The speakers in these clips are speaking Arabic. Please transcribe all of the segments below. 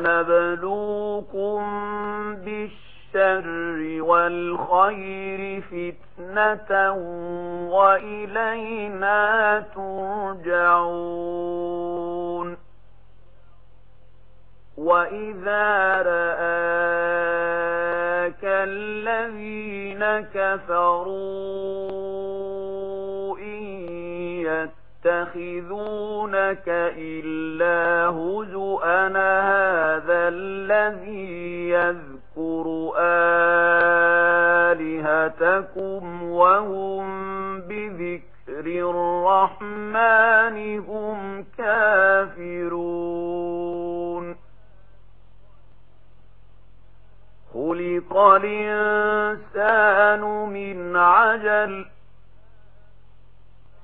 ونبلوكم بالشر والخير فتنة وإلينا ترجعون وإذا رآك الذين كفرون يتخذونك إلا هزؤا هذا الذي يذكر آلهتكم وهم بذكر الرحمن هم كافرون خلق الإنسان من عجل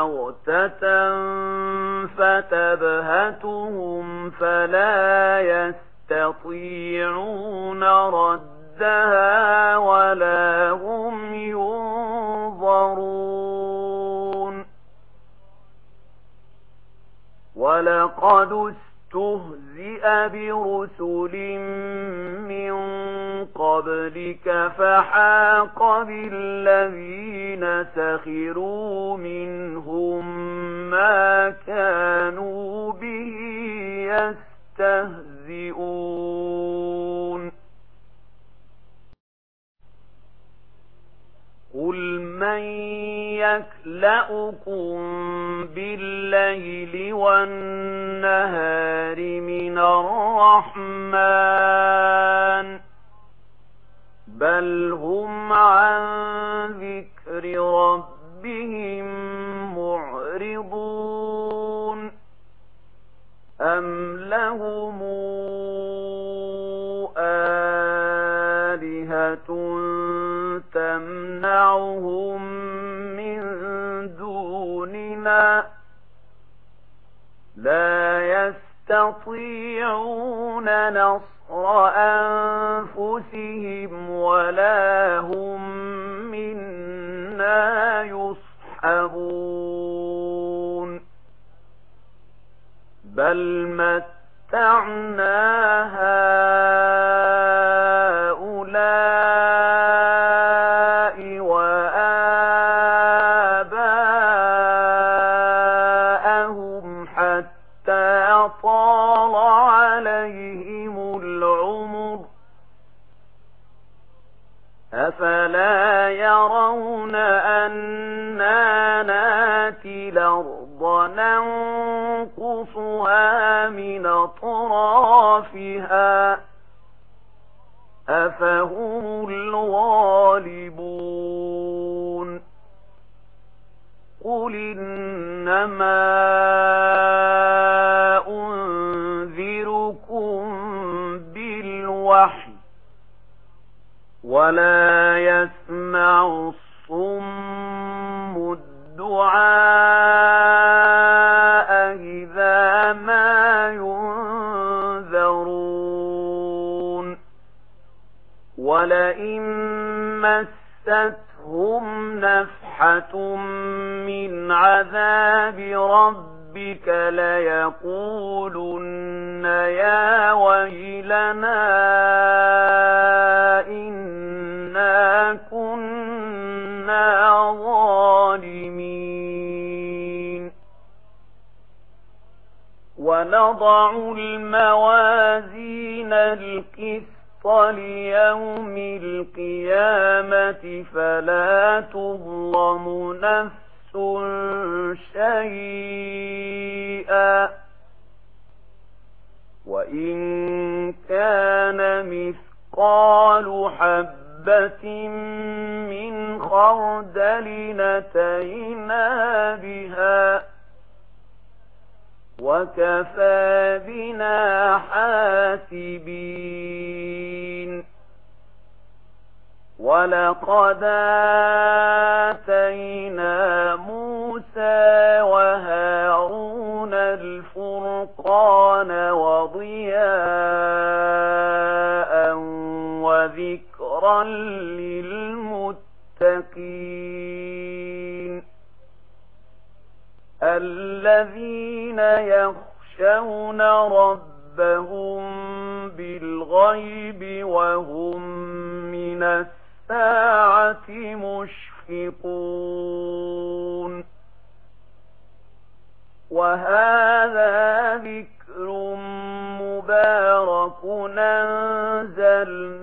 بَغْتَةً فَتَبْهَتُهُمْ فَلَا يَسْتَطِيعُونَ رَدَّهَا وَلَا هُمْ يُنظَرُونَ وَلَقَدْ اسْتُهْزِئَ بِرُسُلٍ مِّن قبلك فحاق بالذين سخروا منهم ما كانوا به يستهزئون. قل من يكلأكم بالليل والنهار من الرحمن بل هم عن ذكر ربهم معرضون أم لهم آلهة تمنعهم من دوننا لا يستطيعون نصر وأنفسهم أنفسهم ولا هم منا يصحبون. بل متعنا يَرَوْنَ أَنَّا نَاتِي الْأَرْضَ نَنْقُصُهَا مِنْ أَطْرَافِهَا أَفَهُمُ الْغَالِبُونَ قُلْ إِنَّمَا أُنذِرُكُمْ بِالْوَحْيِ وَلَا الدعاء إذا ما ينذرون ولئن مستهم نفحة من عذاب ربك ليقولن يا ويلنا ونضع الموازين القسط ليوم القيامة فلا تظلم نفس شيئا وإن كان مثقال حب حبة من خردل نتينا بها وكفى بنا حاسبين ولقد آتينا موسى وهارون الفرقان وضياء وذكرا للمتقين الذين يخشون ربهم بالغيب وهم من الساعة مشفقون. وهذا ذكر مبارك أنزلناه.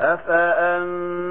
أفأنت